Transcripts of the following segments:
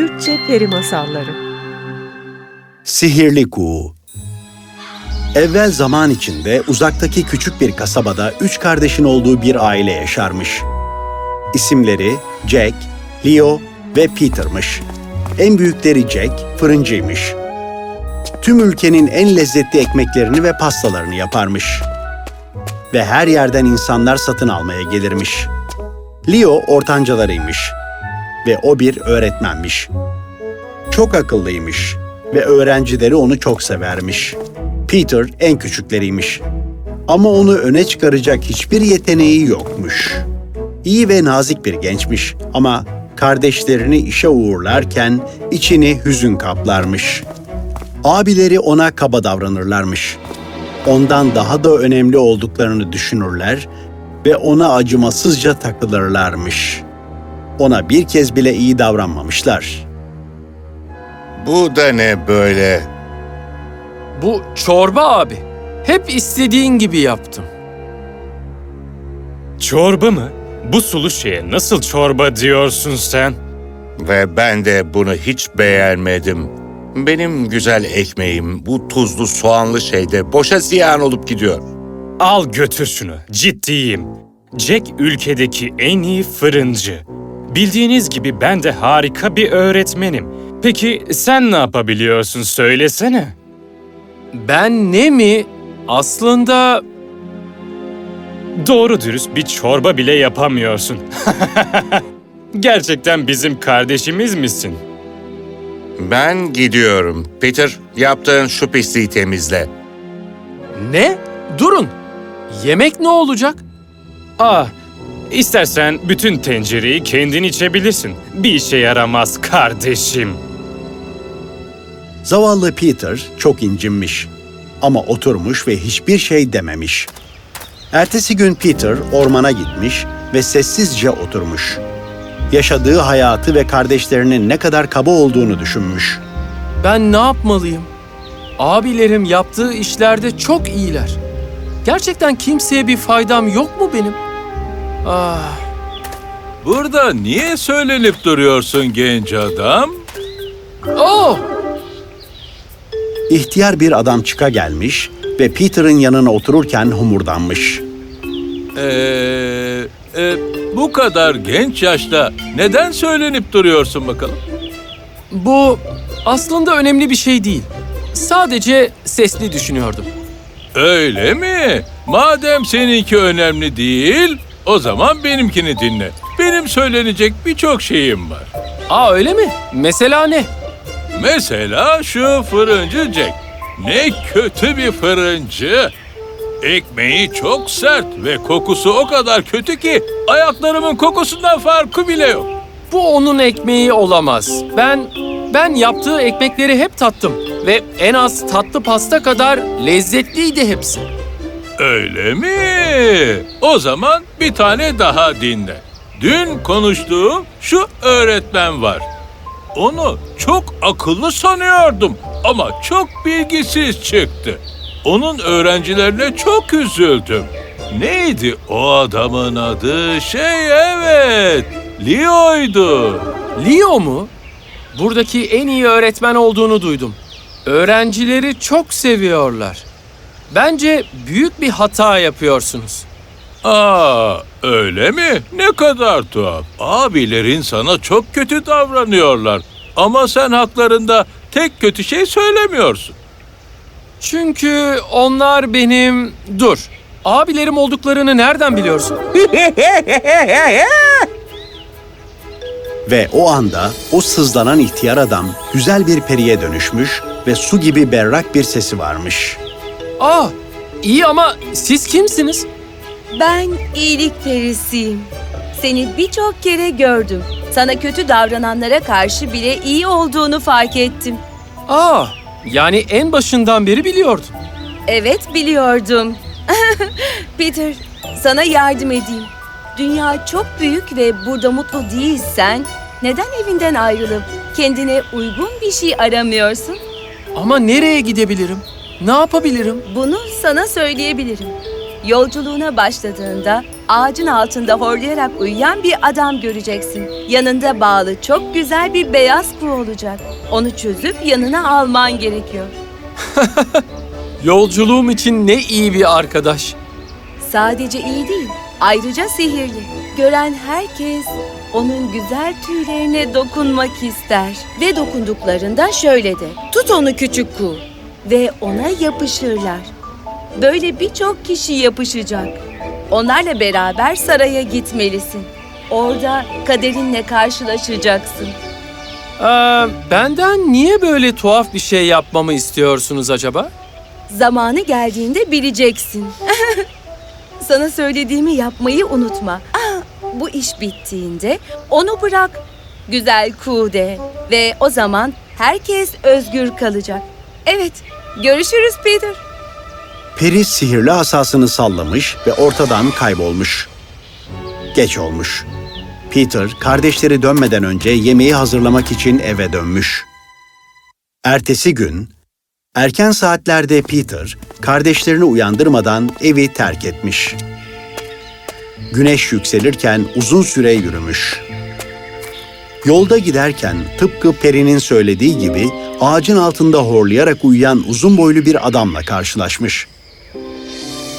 Türkçe Peri Masalları Sihirli Kuğu Evvel zaman içinde uzaktaki küçük bir kasabada üç kardeşin olduğu bir aile yaşarmış. İsimleri Jack, Leo ve Peter'mış. En büyükleri Jack fırıncıymış. Tüm ülkenin en lezzetli ekmeklerini ve pastalarını yaparmış. Ve her yerden insanlar satın almaya gelirmiş. Leo ortancalarıymış ve o bir öğretmenmiş. Çok akıllıymış ve öğrencileri onu çok severmiş. Peter en küçükleriymiş. Ama onu öne çıkaracak hiçbir yeteneği yokmuş. İyi ve nazik bir gençmiş ama kardeşlerini işe uğurlarken içini hüzün kaplarmış. Abileri ona kaba davranırlarmış. Ondan daha da önemli olduklarını düşünürler ve ona acımasızca takılırlarmış. Ona bir kez bile iyi davranmamışlar. Bu da ne böyle? Bu çorba abi. Hep istediğin gibi yaptım. Çorba mı? Bu sulu şeye nasıl çorba diyorsun sen? Ve ben de bunu hiç beğenmedim. Benim güzel ekmeğim bu tuzlu soğanlı şeyde boşa ziyan olup gidiyor. Al götür şunu, ciddiyim. Jack ülkedeki en iyi fırıncı. Bildiğiniz gibi ben de harika bir öğretmenim. Peki sen ne yapabiliyorsun söylesene. Ben ne mi? Aslında Doğru dürüst bir çorba bile yapamıyorsun. Gerçekten bizim kardeşimiz misin? Ben gidiyorum. Peter, yaptığın şu pisliği temizle. ne? Durun. Yemek ne olacak? Ah, istersen bütün tencereyi kendin içebilirsin. Bir işe yaramaz kardeşim. Zavallı Peter çok incinmiş. Ama oturmuş ve hiçbir şey dememiş. Ertesi gün Peter ormana gitmiş ve sessizce oturmuş. Yaşadığı hayatı ve kardeşlerinin ne kadar kaba olduğunu düşünmüş. Ben ne yapmalıyım? Abilerim yaptığı işlerde çok iyiler. Gerçekten kimseye bir faydam yok mu benim? Ah, Burada niye söylenip duruyorsun genç adam? oh! İhtiyar bir adam çıka gelmiş ve Peter'ın yanına otururken homurdanmış. Ee, e, bu kadar genç yaşta neden söylenip duruyorsun bakalım? Bu aslında önemli bir şey değil. Sadece sesli düşünüyordum. Öyle mi? Madem seninki önemli değil, o zaman benimkini dinle. Benim söylenecek birçok şeyim var. Aa öyle mi? Mesela ne? Mesela şu fırıncı Jack. Ne kötü bir fırıncı. Ekmeği çok sert ve kokusu o kadar kötü ki ayaklarımın kokusundan farkı bile yok. Bu onun ekmeği olamaz. Ben ben yaptığı ekmekleri hep tattım ve en az tatlı pasta kadar lezzetliydi hepsi. Öyle mi? O zaman bir tane daha dinle. Dün konuştuğum şu öğretmen var. Onu çok akıllı sanıyordum ama çok bilgisiz çıktı. Onun öğrencilerine çok üzüldüm. Neydi o adamın adı? Şey evet, Leo'ydu. Leo mu? Buradaki en iyi öğretmen olduğunu duydum. Öğrencileri çok seviyorlar. Bence büyük bir hata yapıyorsunuz. Aa, öyle mi? Ne kadar tuhaf. Abilerin sana çok kötü davranıyorlar. Ama sen haklarında tek kötü şey söylemiyorsun. Çünkü onlar benim... Dur. Abilerim olduklarını nereden biliyorsun? Ve o anda o sızlanan ihtiyar adam güzel bir periye dönüşmüş ve su gibi berrak bir sesi varmış. Aa, iyi ama siz kimsiniz? Ben iyilik perisiyim. Seni birçok kere gördüm. Sana kötü davrananlara karşı bile iyi olduğunu fark ettim. Aa, yani en başından beri biliyordun. Evet biliyordum. Peter, sana yardım edeyim. Dünya çok büyük ve burada mutlu değilsen neden evinden ayrılıp kendine uygun bir şey aramıyorsun? Ama nereye gidebilirim? Ne yapabilirim? Bunu sana söyleyebilirim. Yolculuğuna başladığında ağacın altında horlayarak uyuyan bir adam göreceksin. Yanında bağlı çok güzel bir beyaz kuğu olacak. Onu çözüp yanına alman gerekiyor. Yolculuğum için ne iyi bir arkadaş. Sadece iyi değil, ayrıca sihirli. Gören herkes onun güzel tüylerine dokunmak ister. Ve dokunduklarında şöyle de, tut onu küçük kuğu ve ona yapışırlar. Böyle birçok kişi yapışacak. Onlarla beraber saraya gitmelisin. Orada kaderinle karşılaşacaksın. Ee, benden niye böyle tuhaf bir şey yapmamı istiyorsunuz acaba? Zamanı geldiğinde bileceksin. Sana söylediğimi yapmayı unutma. Aa, bu iş bittiğinde onu bırak. Güzel kuğu Ve o zaman herkes özgür kalacak. Evet, görüşürüz Peter. Peri sihirli asasını sallamış ve ortadan kaybolmuş. Geç olmuş. Peter, kardeşleri dönmeden önce yemeği hazırlamak için eve dönmüş. Ertesi gün, erken saatlerde Peter, kardeşlerini uyandırmadan evi terk etmiş. Güneş yükselirken uzun süre yürümüş. Yolda giderken tıpkı Peri'nin söylediği gibi ağacın altında horlayarak uyuyan uzun boylu bir adamla karşılaşmış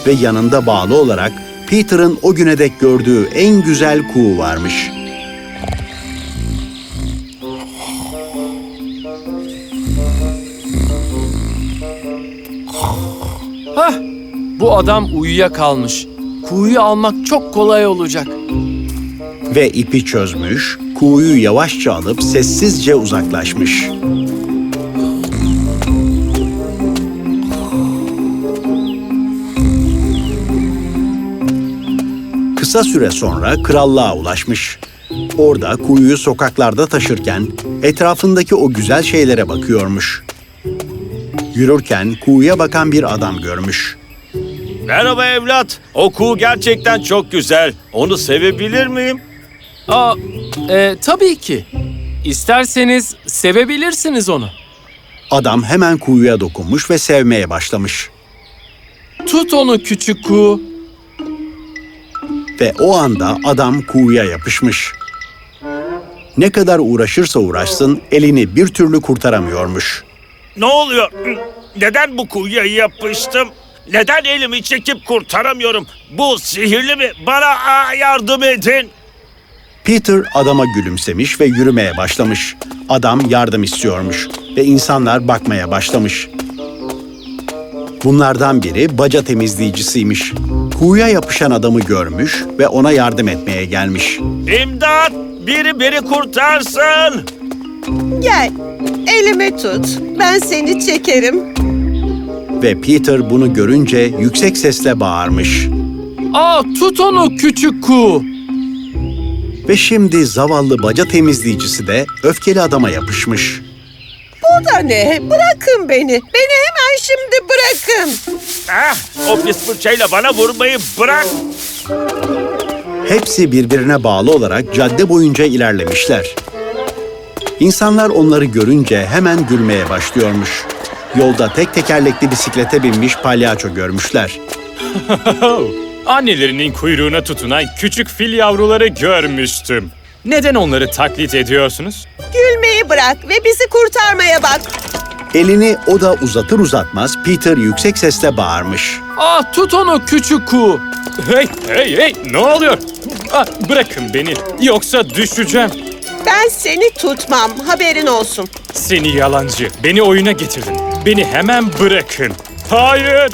ve yanında bağlı olarak Peter'ın o güne dek gördüğü en güzel kuğu varmış. Hah, bu adam uyuyakalmış. Kuğuyu almak çok kolay olacak. Ve ipi çözmüş, kuğuyu yavaşça alıp sessizce uzaklaşmış. Kısa süre sonra krallığa ulaşmış. Orada kuyuyu sokaklarda taşırken etrafındaki o güzel şeylere bakıyormuş. Yürürken kuyuya bakan bir adam görmüş. Merhaba evlat. O kuğu gerçekten çok güzel. Onu sevebilir miyim? Aa, e, tabii ki. İsterseniz sevebilirsiniz onu. Adam hemen kuyuya dokunmuş ve sevmeye başlamış. Tut onu küçük kuğu. Ve o anda adam kuyuya yapışmış. Ne kadar uğraşırsa uğraşsın elini bir türlü kurtaramıyormuş. Ne oluyor? Neden bu kuyuya yapıştım? Neden elimi çekip kurtaramıyorum? Bu sihirli mi? Bana yardım edin. Peter adama gülümsemiş ve yürümeye başlamış. Adam yardım istiyormuş ve insanlar bakmaya başlamış. Bunlardan biri baca temizleyicisiymiş. Kuyuya yapışan adamı görmüş ve ona yardım etmeye gelmiş. İmdat! Biri beni kurtarsın. Gel, elimi tut. Ben seni çekerim. Ve Peter bunu görünce yüksek sesle bağırmış. Aa, tut onu küçük kuğu. Ve şimdi zavallı baca temizleyicisi de öfkeli adama yapışmış. Bu da ne? Bırakın beni. Beni hemen şimdi bırakın. Ah, o pis fırçayla bana vurmayı bırak. Hepsi birbirine bağlı olarak cadde boyunca ilerlemişler. İnsanlar onları görünce hemen gülmeye başlıyormuş. Yolda tek tekerlekli bisiklete binmiş palyaço görmüşler. Annelerinin kuyruğuna tutunan küçük fil yavruları görmüştüm. Neden onları taklit ediyorsunuz? Gülmeyi bırak ve bizi kurtarmaya bak. Elini o da uzatır uzatmaz Peter yüksek sesle bağırmış. Aa, tut onu küçük kuğu. Hey, hey, hey, ne oluyor? Ah, bırakın beni, yoksa düşeceğim. Ben seni tutmam. Haberin olsun. Seni yalancı, beni oyuna getirdin. Beni hemen bırakın. Hayır!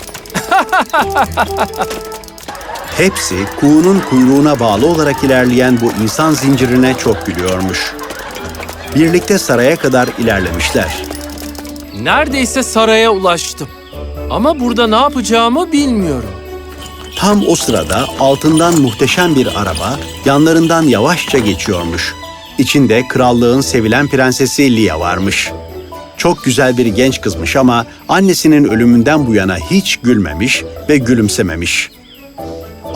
Hepsi kuğunun kuyruğuna bağlı olarak ilerleyen bu insan zincirine çok gülüyormuş. Birlikte saraya kadar ilerlemişler. Neredeyse saraya ulaştım. Ama burada ne yapacağımı bilmiyorum. Tam o sırada altından muhteşem bir araba yanlarından yavaşça geçiyormuş. İçinde krallığın sevilen prensesi Lia varmış. Çok güzel bir genç kızmış ama annesinin ölümünden bu yana hiç gülmemiş ve gülümsememiş.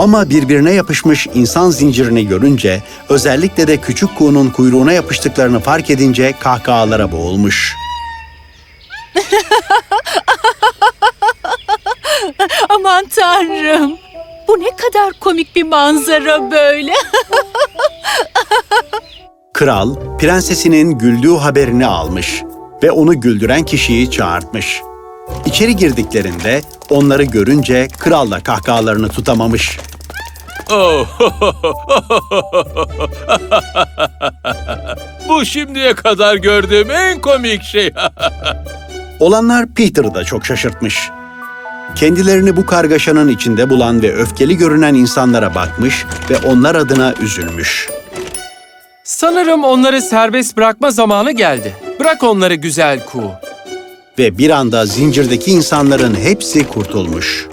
Ama birbirine yapışmış insan zincirini görünce, özellikle de küçük kuğunun kuyruğuna yapıştıklarını fark edince kahkahalara boğulmuş. Aman tanrım. Bu ne kadar komik bir manzara böyle. Kral, prensesinin güldüğü haberini almış ve onu güldüren kişiyi çağırtmış. İçeri girdiklerinde onları görünce kral da kahkahalarını tutamamış. Oh. Bu şimdiye kadar gördüğüm en komik şey. Olanlar Peter'ı da çok şaşırtmış. Kendilerini bu kargaşanın içinde bulan ve öfkeli görünen insanlara bakmış ve onlar adına üzülmüş. Sanırım onları serbest bırakma zamanı geldi. Bırak onları güzel kuğu. Ve bir anda zincirdeki insanların hepsi kurtulmuş.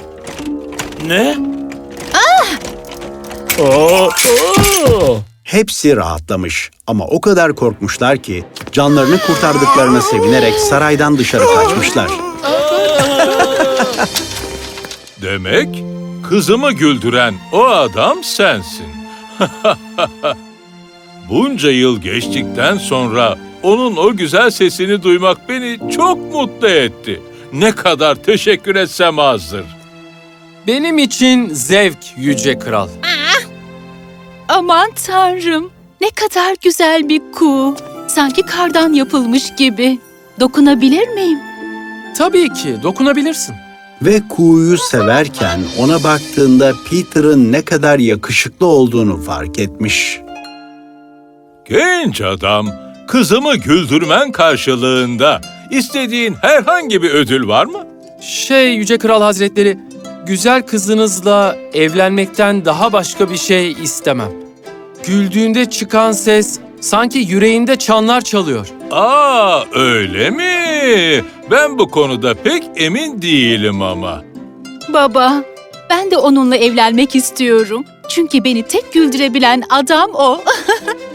Ne? Aa, aa. Hepsi rahatlamış ama o kadar korkmuşlar ki canlarını kurtardıklarına sevinerek saraydan dışarı kaçmışlar. Demek kızımı güldüren o adam sensin. Bunca yıl geçtikten sonra onun o güzel sesini duymak beni çok mutlu etti. Ne kadar teşekkür etsem azdır. Benim için zevk yüce kral. Aman tanrım. Ne kadar güzel bir kuğu. Sanki kardan yapılmış gibi. Dokunabilir miyim? Tabii ki dokunabilirsin. Ve kuğuyu severken ona baktığında Peter'ın ne kadar yakışıklı olduğunu fark etmiş. Genç adam, kızımı güldürmen karşılığında istediğin herhangi bir ödül var mı? Şey yüce kral hazretleri, güzel kızınızla evlenmekten daha başka bir şey istemem. Güldüğünde çıkan ses sanki yüreğinde çanlar çalıyor. Aa, öyle mi? Ben bu konuda pek emin değilim ama. Baba, ben de onunla evlenmek istiyorum. Çünkü beni tek güldürebilen adam o.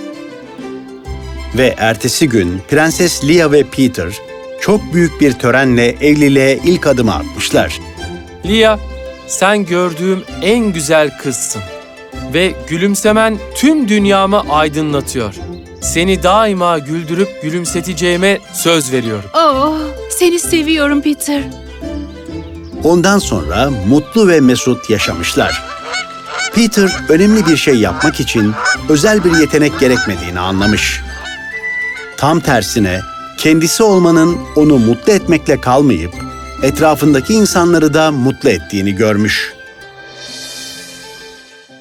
Ve ertesi gün Prenses Leia ve Peter çok büyük bir törenle evliliğe ilk adımı atmışlar. Lia, sen gördüğüm en güzel kızsın. Ve gülümsemen tüm dünyamı aydınlatıyor. Seni daima güldürüp gülümseteceğime söz veriyorum. oh, seni seviyorum Peter. Ondan sonra mutlu ve mesut yaşamışlar. Peter önemli bir şey yapmak için özel bir yetenek gerekmediğini anlamış. Tam tersine kendisi olmanın onu mutlu etmekle kalmayıp etrafındaki insanları da mutlu ettiğini görmüş.